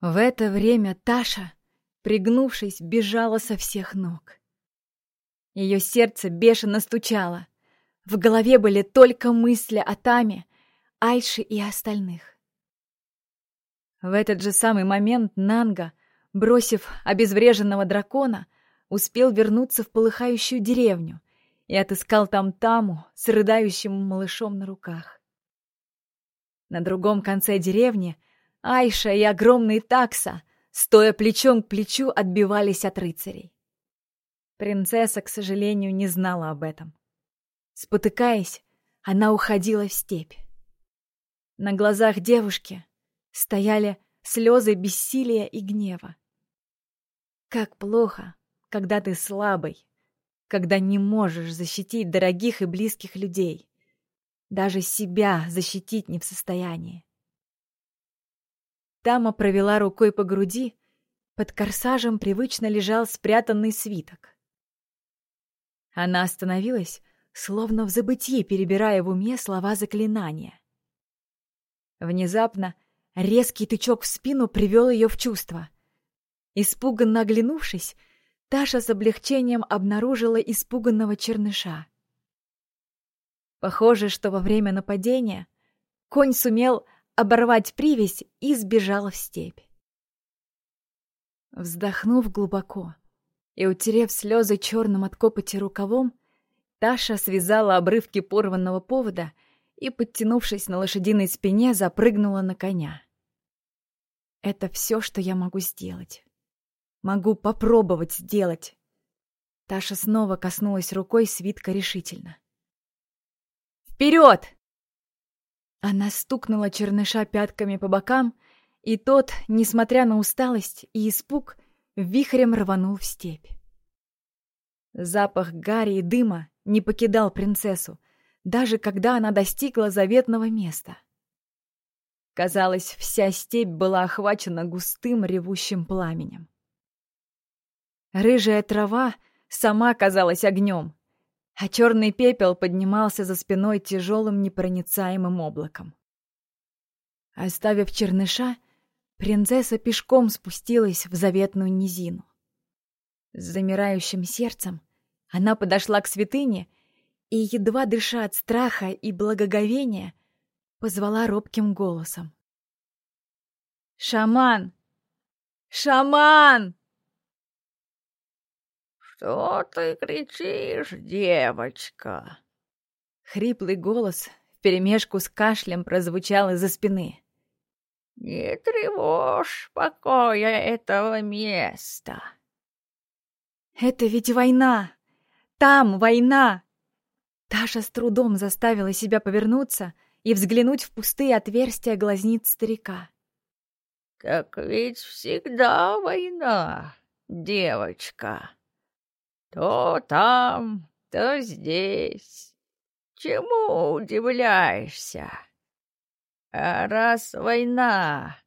В это время Таша, пригнувшись, бежала со всех ног. Ее сердце бешено стучало. В голове были только мысли о Таме, Айше и остальных. В этот же самый момент Нанга, бросив обезвреженного дракона, успел вернуться в полыхающую деревню и отыскал там Таму с рыдающим малышом на руках. На другом конце деревни Айша и огромный такса, стоя плечом к плечу, отбивались от рыцарей. Принцесса, к сожалению, не знала об этом. Спотыкаясь, она уходила в степь. На глазах девушки стояли слезы бессилия и гнева. Как плохо, когда ты слабый, когда не можешь защитить дорогих и близких людей. Даже себя защитить не в состоянии. Тама провела рукой по груди, под корсажем привычно лежал спрятанный свиток. Она остановилась, словно в забытии, перебирая в уме слова заклинания. Внезапно резкий тычок в спину привел ее в чувство. Испуганно оглянувшись, Таша с облегчением обнаружила испуганного черныша. Похоже, что во время нападения конь сумел оборвать привязь и сбежал в степь. Вздохнув глубоко и утерев слезы черным от копоти рукавом, Таша связала обрывки порванного повода и, подтянувшись на лошадиной спине, запрыгнула на коня. «Это все, что я могу сделать». Могу попробовать сделать. Таша снова коснулась рукой свитка решительно. «Вперед!» Она стукнула черныша пятками по бокам, и тот, несмотря на усталость и испуг, вихрем рванул в степь. Запах гари и дыма не покидал принцессу, даже когда она достигла заветного места. Казалось, вся степь была охвачена густым ревущим пламенем. Рыжая трава сама казалась огнем, а черный пепел поднимался за спиной тяжелым непроницаемым облаком. Оставив черныша, принцесса пешком спустилась в заветную низину. С замирающим сердцем она подошла к святыне и, едва дыша от страха и благоговения, позвала робким голосом. «Шаман! Шаман!» «Что ты кричишь, девочка?» Хриплый голос вперемешку с кашлем прозвучал из-за спины. «Не тревожь покоя этого места!» «Это ведь война! Там война!» Таша с трудом заставила себя повернуться и взглянуть в пустые отверстия глазниц старика. «Так ведь всегда война, девочка!» То там, то здесь. Чему удивляешься? А раз война,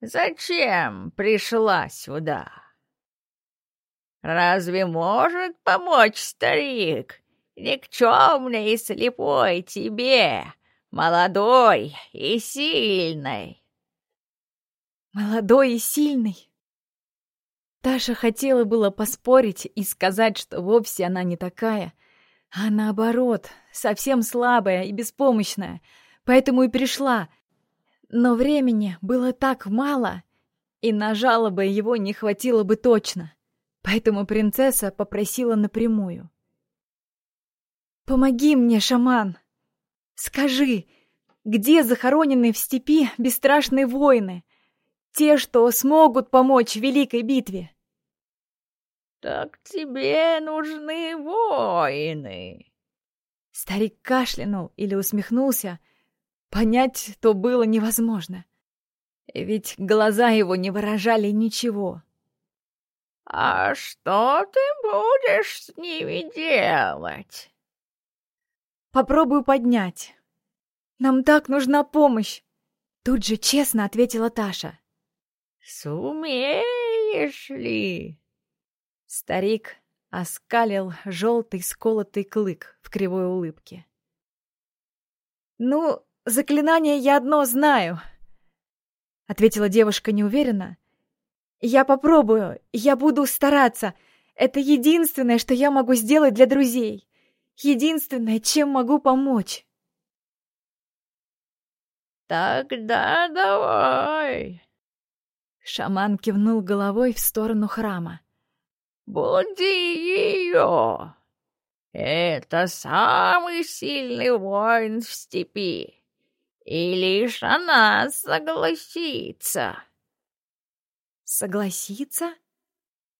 зачем пришла сюда? Разве может помочь старик, никчемный и слепой тебе, молодой и сильный? Молодой и сильный? Таша хотела было поспорить и сказать, что вовсе она не такая, а наоборот, совсем слабая и беспомощная, поэтому и пришла. Но времени было так мало, и на жалобы его не хватило бы точно, поэтому принцесса попросила напрямую. «Помоги мне, шаман! Скажи, где захоронены в степи бесстрашные воины, те, что смогут помочь в великой битве?» «Так тебе нужны воины!» Старик кашлянул или усмехнулся. Понять то было невозможно. Ведь глаза его не выражали ничего. «А что ты будешь с ними делать?» «Попробую поднять. Нам так нужна помощь!» Тут же честно ответила Таша. «Сумеешь ли?» Старик оскалил желтый сколотый клык в кривой улыбке. «Ну, заклинание я одно знаю», — ответила девушка неуверенно Я попробую, я буду стараться. Это единственное, что я могу сделать для друзей. Единственное, чем могу помочь. Тогда давай. Шаман кивнул головой в сторону храма. Буди ее. Это самый сильный воин в степи. И лишь она согласится. Согласится?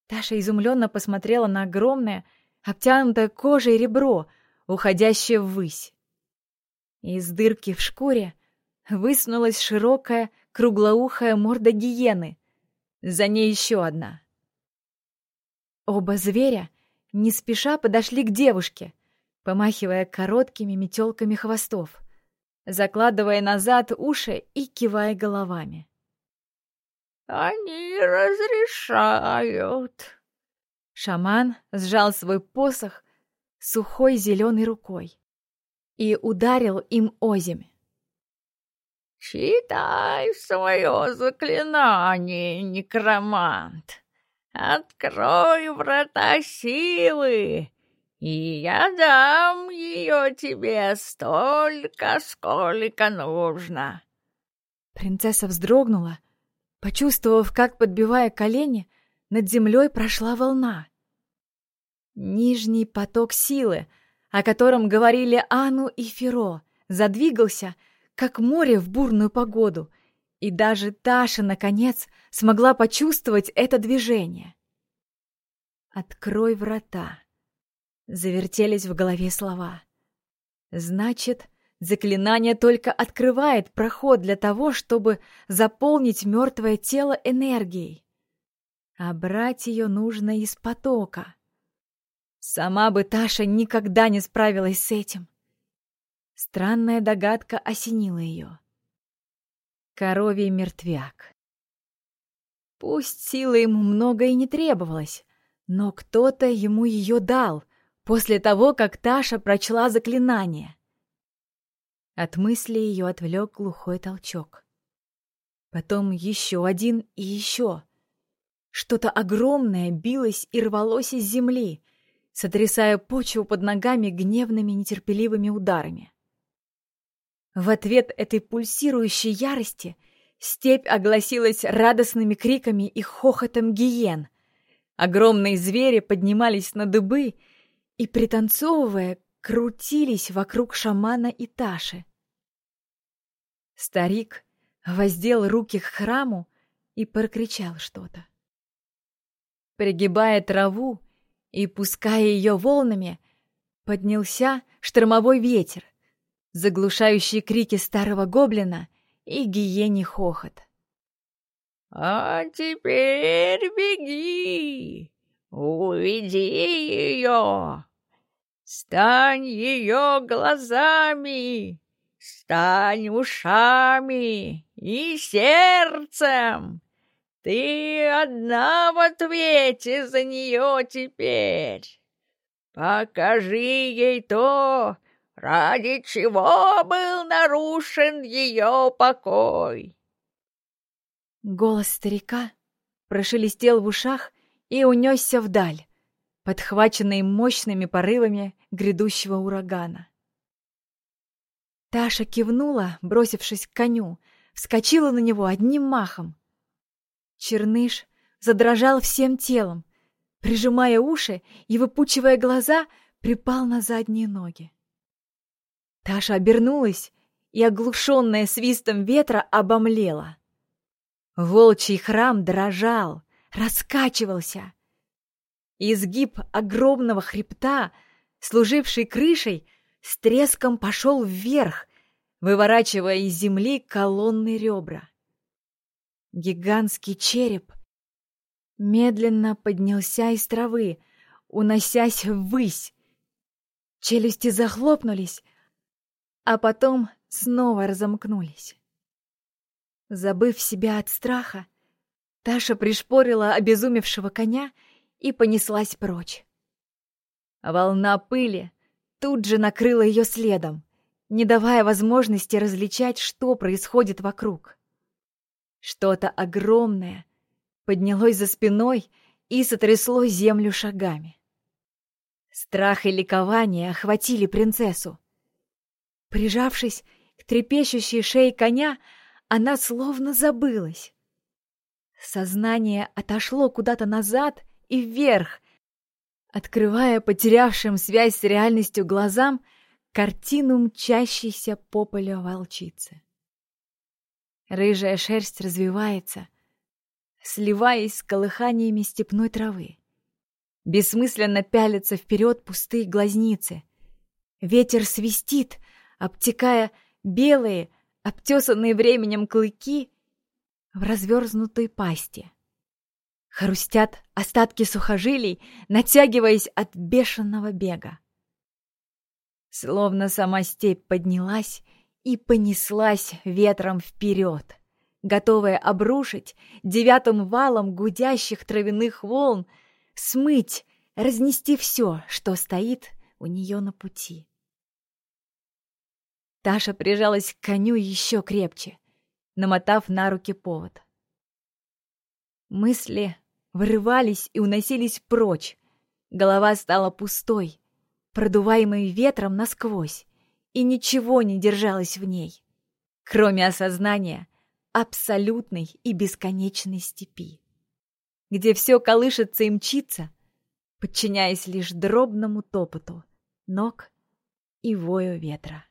Таша изумленно посмотрела на огромное, обтянутое кожей ребро, уходящее ввысь. Из дырки в шкуре высунулась широкая, круглоухая морда гиены. За ней еще одна. Оба зверя не спеша подошли к девушке, помахивая короткими метелками хвостов, закладывая назад уши и кивая головами. «Они разрешают!» Шаман сжал свой посох сухой зеленой рукой и ударил им озимь. «Читай свое заклинание, некромант!» Открой врата силы, и я дам ее тебе столько, сколько нужно. Принцесса вздрогнула, почувствовав, как, подбивая колени, над землей прошла волна. Нижний поток силы, о котором говорили Ану и Феро, задвигался, как море в бурную погоду, и даже Таша, наконец, смогла почувствовать это движение. «Открой врата!» Завертелись в голове слова. «Значит, заклинание только открывает проход для того, чтобы заполнить мертвое тело энергией. А брать ее нужно из потока. Сама бы Таша никогда не справилась с этим. Странная догадка осенила ее. Коровий мертвяк. Пусть силы ему много и не требовалось, но кто-то ему ее дал после того, как Таша прочла заклинание. От мысли ее отвлек глухой толчок. Потом еще один и еще. Что-то огромное билось и рвалось из земли, сотрясая почву под ногами гневными нетерпеливыми ударами. В ответ этой пульсирующей ярости степь огласилась радостными криками и хохотом гиен. Огромные звери поднимались на дыбы и, пританцовывая, крутились вокруг шамана и Таши. Старик воздел руки к храму и прокричал что-то. Пригибая траву и пуская ее волнами, поднялся штормовой ветер — заглушающие крики старого гоблина и гиений хохот. «А теперь беги! Уведи ее! Стань ее глазами! Стань ушами и сердцем! Ты одна в ответе за нее теперь! Покажи ей то, ради чего был нарушен ее покой. Голос старика прошелестел в ушах и унесся вдаль, подхваченный мощными порывами грядущего урагана. Таша кивнула, бросившись к коню, вскочила на него одним махом. Черныш задрожал всем телом, прижимая уши и, выпучивая глаза, припал на задние ноги. Таша обернулась и, оглушенная свистом ветра, обомлела. Волчий храм дрожал, раскачивался. Изгиб огромного хребта, служивший крышей, с треском пошел вверх, выворачивая из земли колонны ребра. Гигантский череп медленно поднялся из травы, уносясь ввысь. Челюсти захлопнулись, а потом снова разомкнулись. Забыв себя от страха, Таша пришпорила обезумевшего коня и понеслась прочь. Волна пыли тут же накрыла ее следом, не давая возможности различать, что происходит вокруг. Что-то огромное поднялось за спиной и сотрясло землю шагами. Страх и ликование охватили принцессу. Прижавшись к трепещущей шее коня, она словно забылась. Сознание отошло куда-то назад и вверх, открывая потерявшим связь с реальностью глазам картину мчащейся по полю волчицы. Рыжая шерсть развивается, сливаясь с колыханиями степной травы. Бессмысленно пялятся вперед пустые глазницы. Ветер свистит, обтекая белые, обтесанные временем клыки в разверзнутой пасти. Хрустят остатки сухожилий, натягиваясь от бешеного бега. Словно сама степь поднялась и понеслась ветром вперед, готовая обрушить девятым валом гудящих травяных волн, смыть, разнести все, что стоит у нее на пути. Таша прижалась к коню еще крепче, намотав на руки повод. Мысли вырывались и уносились прочь. Голова стала пустой, продуваемой ветром насквозь, и ничего не держалось в ней, кроме осознания абсолютной и бесконечной степи, где все колышется и мчится, подчиняясь лишь дробному топоту ног и вою ветра.